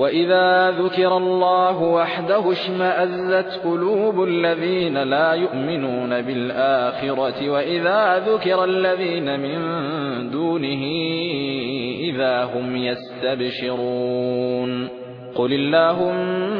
وإذا ذكر الله وحده اشمأزت قلوب الذين لا يؤمنون بالآخرة وإذا ذكر الذين من دونه إذا هم يستبشرون قل اللهم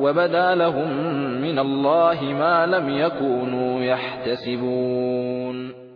وبدا لهم من الله ما لم يكونوا يحتسبون.